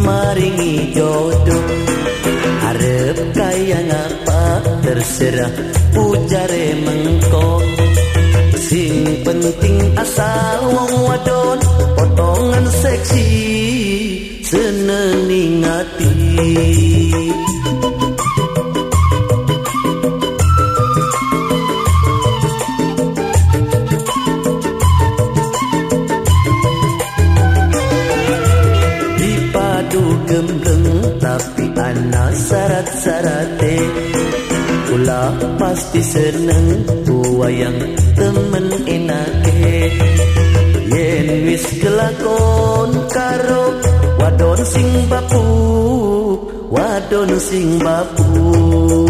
paringi jodoh. Harap kaya ngapa terserah pujare mengko. Sing penting asal wong wadon potongan seksi seneng hati syarat-syarate. Kula pasti seneng Wayang temen enake. Yen wis kelakon karo Wadon sing bapu Wadon sing bapu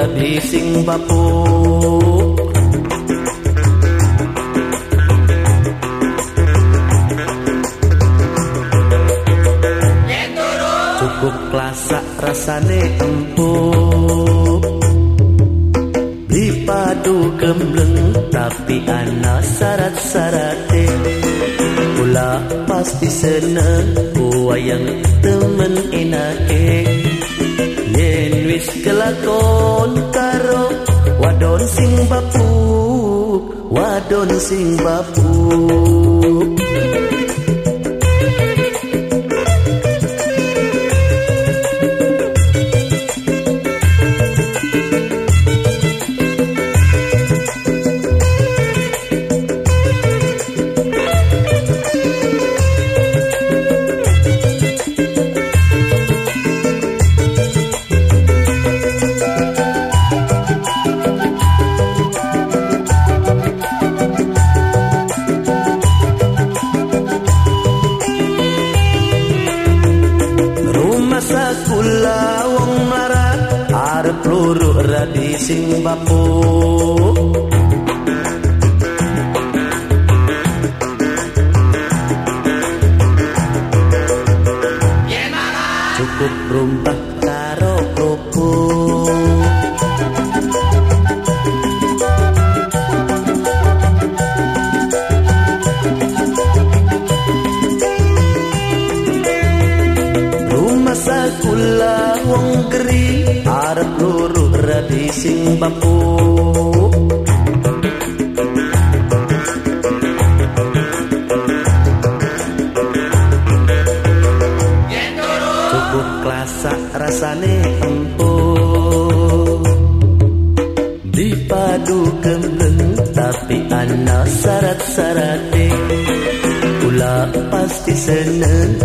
luru rabi sing bapu cukup klasak rasane empuk. Dipadu gembleng tapi ana syarat-syarate pula pasti seneng wayang temen enake yen wis kelakon karo wadon sing bapuk wadon sing bapuk radi sing bapu cukup rumpah karo kerupuk kula wong geri arep sing bambu cukup klasak rasane empuk dipadu gembleng tapi ana syarat-syarate. Kula pasti seneng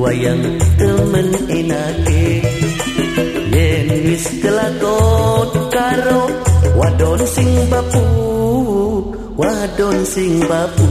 wayang temen enake. Yen wis kelakon karo wadon sing bapu wadon sing bapu